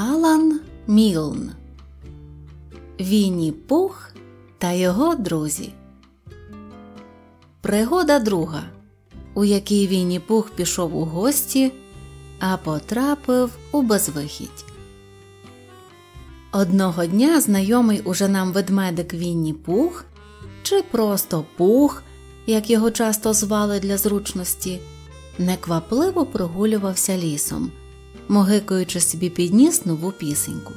Алан Мілн Вінні Пух та його друзі. Пригода друга, у якій Вінні Пух пішов у гості, а потрапив у безвихідь. Одного дня знайомий уже нам ведмедик Вінні Пух чи просто Пух, як його часто звали для зручності, неквапливо прогулювався лісом могикуючи собі підніс нову пісеньку.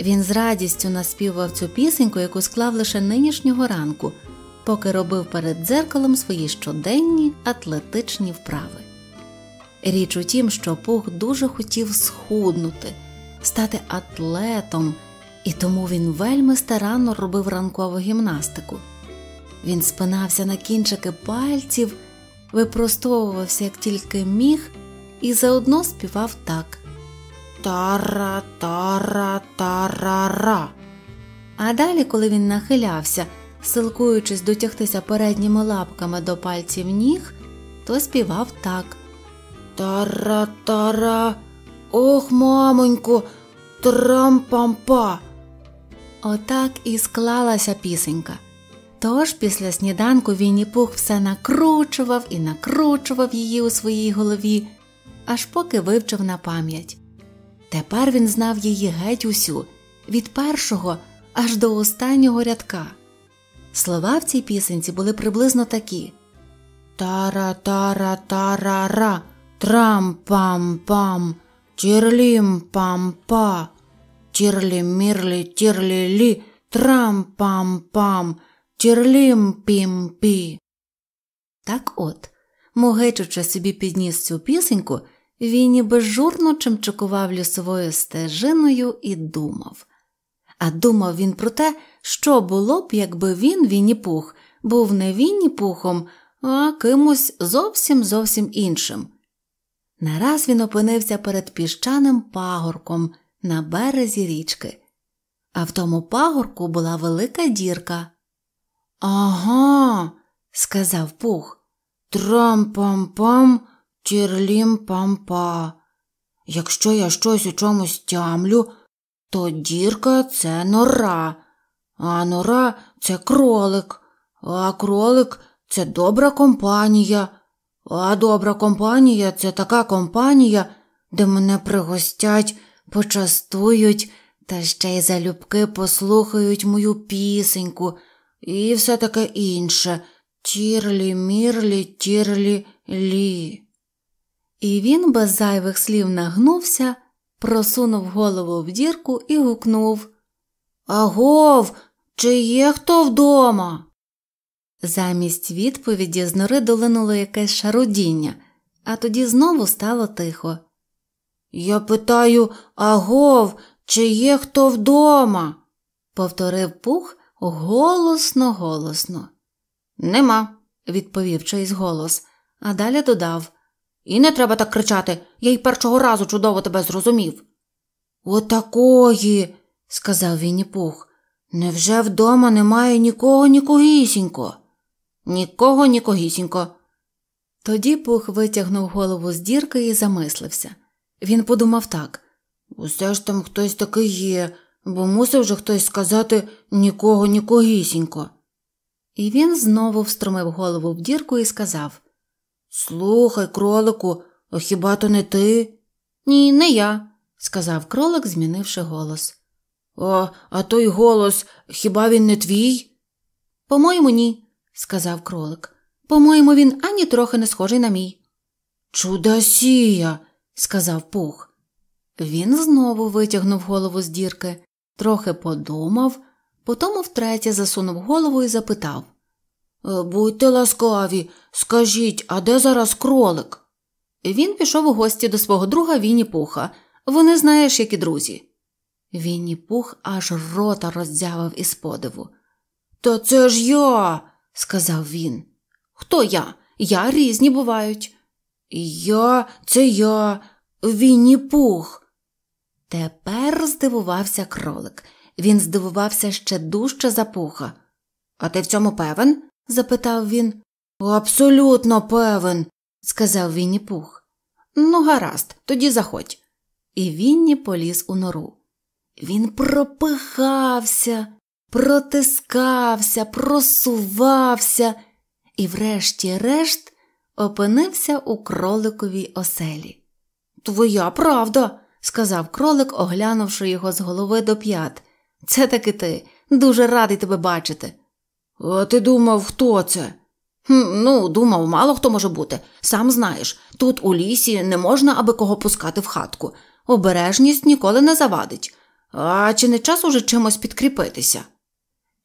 Він з радістю наспівав цю пісеньку, яку склав лише нинішнього ранку, поки робив перед дзеркалом свої щоденні атлетичні вправи. Річ у тім, що Пух дуже хотів схуднути, стати атлетом, і тому він вельми старанно робив ранкову гімнастику. Він спинався на кінчики пальців, випростовувався як тільки міг і заодно співав так Тара, тара, тарара. А далі, коли він нахилявся, силкуючись дотягтися передніми лапками до пальців ніг, то співав так Тара, тара, ох, мамонько, трам-пам-па. Отак і склалася пісенька. Тож після сніданку Вінні Пух все накручував і накручував її у своїй голові аж поки вивчив на пам'ять. Тепер він знав її геть усю, від першого аж до останнього рядка. Слова в цій пісенці були приблизно такі Тара тара тарара, трам пам пам, чірлім пам па, чірлі мірлі тірлі лі, трам пам пам, чірлім пім пі. Так от, мугичучи собі підніс цю пісеньку, він ніби журно чимчикував лісовою стежиною і думав. А думав він про те, що було б, якби він, Вінні-Пух, був не Вінні-Пухом, а кимось зовсім зовсім іншим. Нараз він опинився перед піщаним пагорком на березі річки, а в тому пагорку була велика дірка. Ага, сказав Пух. Трам-пам-пам. Тірлім пампа. Якщо я щось у чомусь тямлю, то дірка це нора, а нора це кролик, а кролик це добра компанія, а добра компанія це така компанія, де мене пригостять, почастують та ще й залюбки послухають мою пісеньку і все таке інше. Тірлі, мірлі, тірлі, лі. І він без зайвих слів нагнувся, просунув голову в дірку і гукнув Агов, чи є хто вдома? Замість відповіді з нори долинуло якесь шарудіння, а тоді знову стало тихо. Я питаю агов, чи є хто вдома? повторив пух голосно, голосно. Нема, відповів чийсь голос, а далі додав і не треба так кричати, я й першого разу чудово тебе зрозумів. Отакої, сказав Вінні Пух. Невже вдома немає нікого нікогісінько? Нікого нікогісінько. Тоді Пух витягнув голову з дірки і замислився. Він подумав так усе ж там хтось такий є, бо мусив же хтось сказати нікого нікогісінько. І він знову встромив голову в дірку і сказав Слухай, кролику, а хіба то не ти? Ні, не я, сказав кролик, змінивши голос. О, а той голос хіба він не твій? По-моєму, ні, сказав кролик. По-моєму, він ані трохи не схожий на мій. Чудосія, сказав Пух. Він знову витягнув голову з дірки, трохи подумав, потім втретє засунув голову і запитав будьте ласкаві, скажіть, а де зараз кролик? Він пішов у гості до свого друга Вінні Пуха. Вони знаєш, як і друзі. Вінні Пух аж рота роздзявив із подиву. Та це ж я, сказав він. Хто я? Я різні бувають. Я, це я, Вінні Пух. Тепер здивувався кролик. Він здивувався ще дужче за пуха. А ти в цьому певен? Запитав він. Абсолютно певен, сказав Вінні Пух. Ну, гаразд, тоді заходь. і Вінні поліз у нору. Він пропихався, протискався, просувався і, врешті-решт, опинився у кроликовій оселі. Твоя правда, сказав кролик, оглянувши його з голови до п'ят. Це таки ти. Дуже радий тебе бачити. А ти думав, хто це? «Хм, Ну, думав, мало хто може бути. Сам знаєш, тут у лісі не можна аби кого пускати в хатку. Обережність ніколи не завадить. А чи не час уже чимось підкріпитися?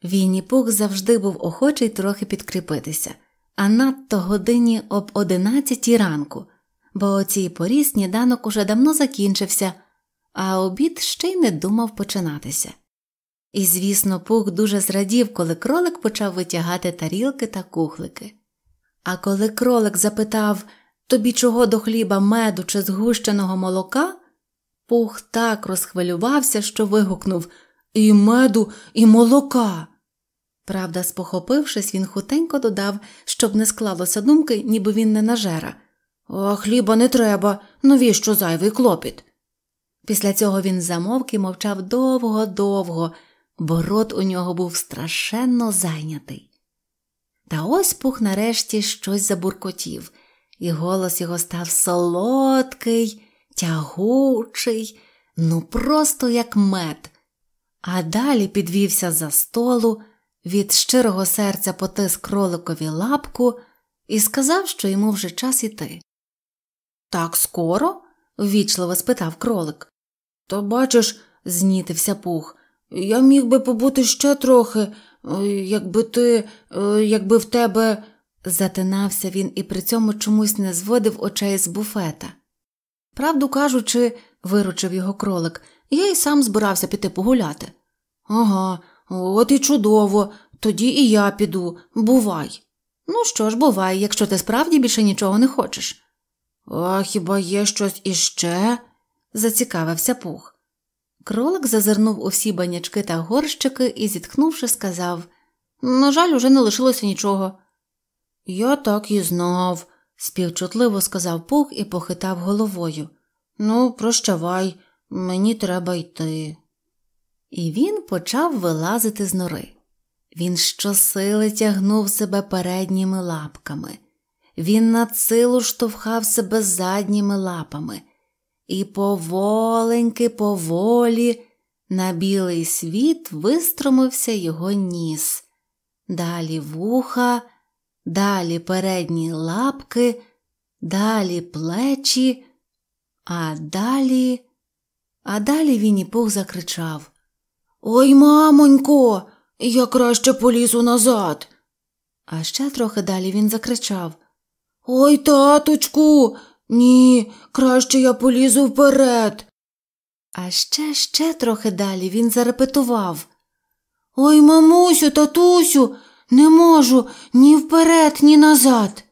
Вінні Пух завжди був охочий трохи підкріпитися, а надто годині об одинадцятій ранку, бо о цій порі сніданок уже давно закінчився, а обід ще й не думав починатися. І, звісно, Пух дуже зрадів, коли кролик почав витягати тарілки та кухлики. А коли кролик запитав тобі чого до хліба меду чи згущеного молока, Пух так розхвилювався, що вигукнув І меду, і молока. Правда, спохопившись, він хутенько додав, щоб не склалося думки, ніби він не нажера. А хліба не треба, навіщо зайвий клопіт. Після цього він замовк і мовчав довго-довго, бо рот у нього був страшенно зайнятий. Та ось пух нарешті щось забуркотів, і голос його став солодкий, тягучий, ну просто як мед. А далі підвівся за столу, від щирого серця потис кроликові лапку і сказав, що йому вже час іти. Так скоро? ввічливо спитав кролик. То бачиш, знітився пух. Я міг би побути ще трохи, якби ти, якби в тебе. затинався він і при цьому чомусь не зводив очей з буфета. Правду кажучи, виручив його кролик, я й сам збирався піти погуляти. Ага, от і чудово, тоді і я піду, бувай. Ну що ж, бувай, якщо ти справді більше нічого не хочеш. А хіба є щось іще? зацікавився пух. Кролик зазирнув у всі банячки та горщики і, зітхнувши, сказав На жаль, уже не лишилося нічого. Я так і знав, співчутливо сказав пух і похитав головою. Ну, прощавай, мені треба йти. І він почав вилазити з нори. Він щосили тягнув себе передніми лапками, він над силу штовхав себе задніми лапами і поволеньки, поволі на білий світ вистромився його ніс, далі вуха, далі передні лапки, далі плечі, а далі, а далі Вінні Пух закричав. Ой, мамонько, я краще полізу назад. А ще трохи далі він закричав. Ой, таточку, ні, краще я полізу вперед. А ще ще трохи далі він зарепетував Ой, мамусю, татусю, не можу ні вперед, ні назад.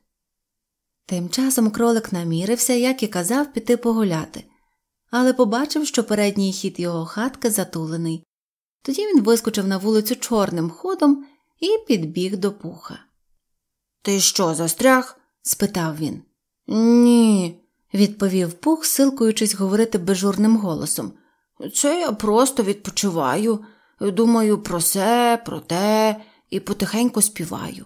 Тим часом кролик намірився, як і казав, піти погуляти, але побачив, що передній хід його хатки затулений. Тоді він вискочив на вулицю чорним ходом і підбіг до пуха. Ти що, застряг? спитав він. Ні, відповів пух, силкуючись говорити безжурним голосом. Це я просто відпочиваю, думаю про се, про те і потихеньку співаю.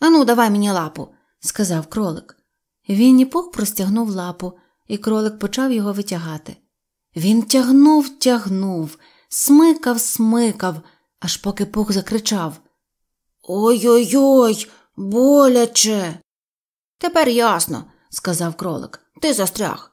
Ану, давай мені лапу, сказав кролик. Вінні пух простягнув лапу, і кролик почав його витягати. Він тягнув, тягнув, смикав, смикав, аж поки пух закричав Ой ой ой, боляче. Тепер ясно, сказав кролик. Ти застряг.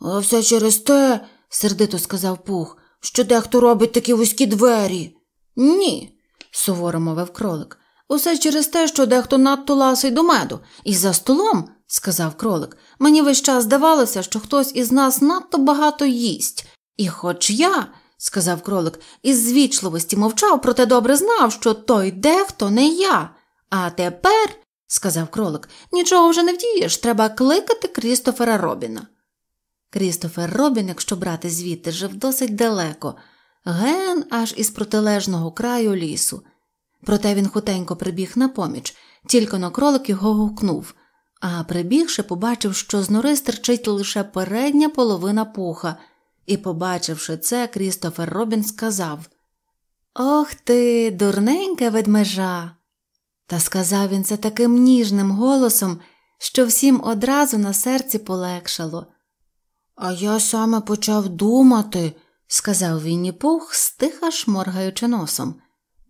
А все через те, сердито сказав пух, що дехто робить такі вузькі двері. Ні, суворо мовив кролик. Усе через те, що дехто надто ласий до меду, і за столом, сказав кролик, мені весь час здавалося, що хтось із нас надто багато їсть. І хоч я, сказав кролик, із звічливості мовчав, проте добре знав, що той дехто не я. А тепер сказав кролик, нічого вже не вдієш, треба кликати Крістофера Робіна. Крістофер Робін, якщо брати звідти, жив досить далеко, ген аж із протилежного краю лісу. Проте він хутенько прибіг на поміч, тільки на кролик його гукнув, а прибігши, побачив, що з нори стирчить лише передня половина пуха, І, побачивши це, Крістофер Робін сказав. Ох ти, дурненька ведмежа. Та сказав він це таким ніжним голосом, що всім одразу на серці полегшало. А я саме почав думати, сказав Вінні Пух, стиха шморгаючи носом.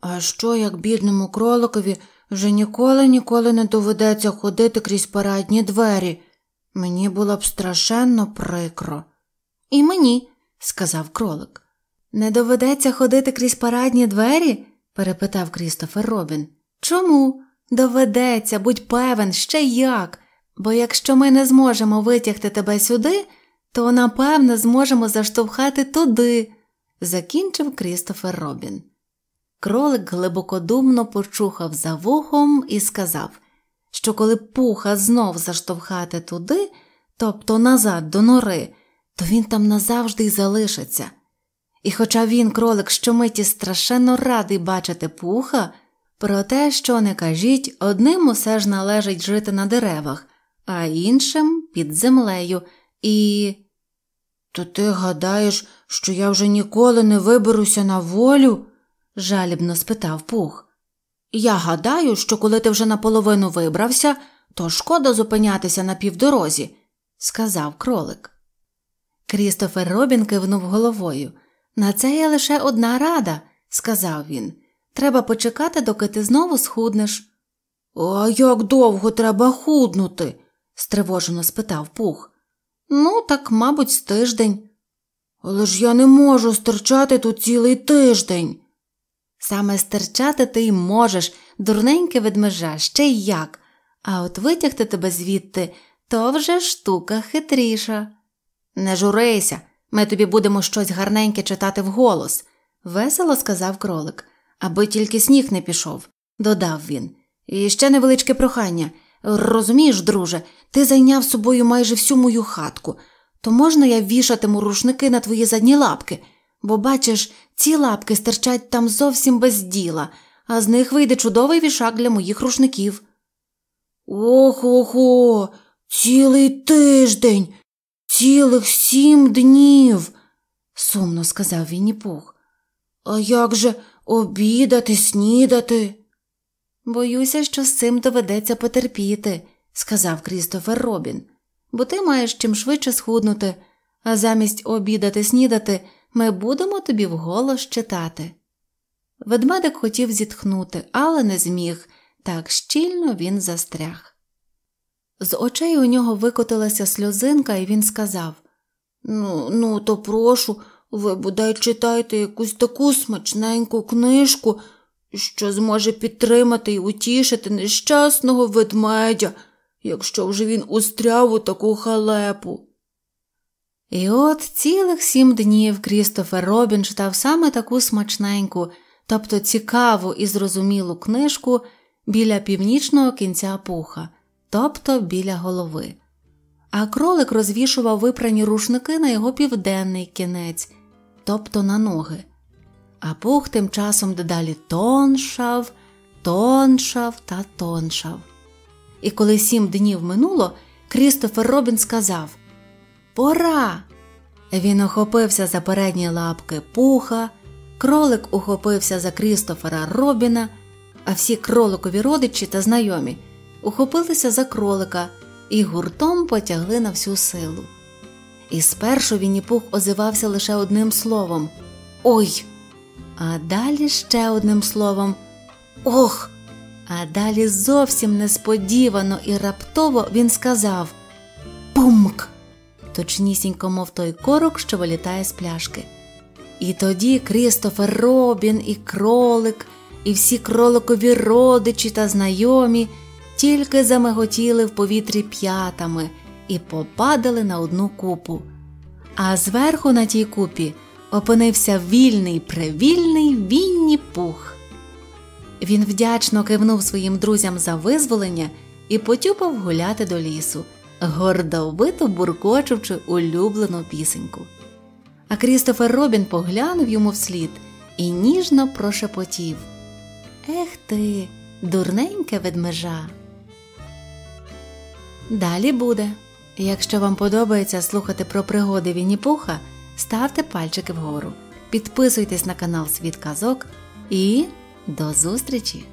А що, як бідному кроликові вже ніколи ніколи не доведеться ходити крізь парадні двері? Мені було б страшенно прикро. І мені, сказав кролик. Не доведеться ходити крізь парадні двері? перепитав Крістофер Робін. Чому? Доведеться, будь певен, ще як. Бо якщо ми не зможемо витягти тебе сюди, то напевно зможемо заштовхати туди, закінчив Крістофер Робін. Кролик глибокодумно почухав за вухом і сказав, що коли пуха знов заштовхати туди, тобто назад до нори, то він там назавжди й залишиться. І хоча він, кролик, щомиті страшенно радий бачити пуха, про те, що не кажіть, одним усе ж належить жити на деревах, а іншим під землею, і. То ти гадаєш, що я вже ніколи не виберуся на волю? жалібно спитав Пух. Я гадаю, що коли ти вже наполовину вибрався, то шкода зупинятися на півдорозі, сказав кролик. Крістофер Робін кивнув головою. На це є лише одна рада, сказав він. Треба почекати, доки ти знову схуднеш. А як довго треба худнути? стривожено спитав Пух. Ну, так, мабуть, з тиждень. Але ж я не можу стерчати тут цілий тиждень. Саме стерчати ти й можеш, дурненьке ведмежа, ще й як, а от витягти тебе звідти то вже штука хитріша. Не журися, ми тобі будемо щось гарненьке читати вголос, весело сказав кролик, аби тільки сніг не пішов, додав він. І ще невеличке прохання. Розумієш, друже, ти зайняв собою майже всю мою хатку, то можна я вішатиму рушники на твої задні лапки, бо, бачиш, ці лапки стирчать там зовсім без діла, а з них вийде чудовий вішак для моїх рушників. Ох охо, цілий тиждень, цілих сім днів, сумно сказав Вінніпух. А як же обідати, снідати? Боюся, що з цим доведеться потерпіти, сказав Крістофер Робін, бо ти маєш чим швидше схуднути, а замість обідати снідати ми будемо тобі вголос читати. Ведмедик хотів зітхнути, але не зміг, так щільно він застряг. З очей у нього викотилася сльозинка, і він сказав Ну, ну, то прошу, ви бодай читайте якусь таку смачненьку книжку що зможе підтримати і утішити нещасного ведмедя, якщо вже він устряв у таку халепу. І от цілих сім днів Крістофер Робін читав саме таку смачненьку, тобто цікаву і зрозумілу книжку біля північного кінця пуха, тобто біля голови. А кролик розвішував випрані рушники на його південний кінець, тобто на ноги а пух тим часом дедалі тоншав, тоншав та тоншав. І коли сім днів минуло, Крістофер Робін сказав Пора! Він охопився за передні лапки пуха, кролик ухопився за Крістофера Робіна, а всі кроликові родичі та знайомі ухопилися за кролика і гуртом потягли на всю силу. І спершу Вінніпух озивався лише одним словом Ой! а далі ще одним словом Ох! А далі зовсім несподівано і раптово він сказав Пумк! Точнісінько, мов той корок, що вилітає з пляшки. І тоді Крістофер Робін, і кролик, і всі кроликові родичі та знайомі тільки замиготіли в повітрі п'ятами і попадали на одну купу. А зверху на тій купі опинився вільний превільний Вінні Пух. Він вдячно кивнув своїм друзям за визволення і потюпав гуляти до лісу, гордовито буркочучи улюблену пісеньку. А Крістофер Робін поглянув йому вслід і ніжно прошепотів Ех ти, дурненьке ведмежа. Далі буде. Якщо вам подобається слухати про пригоди Вінні Пуха, ставте пальчики вгору, підписуйтесь на канал Світ Казок і до зустрічі!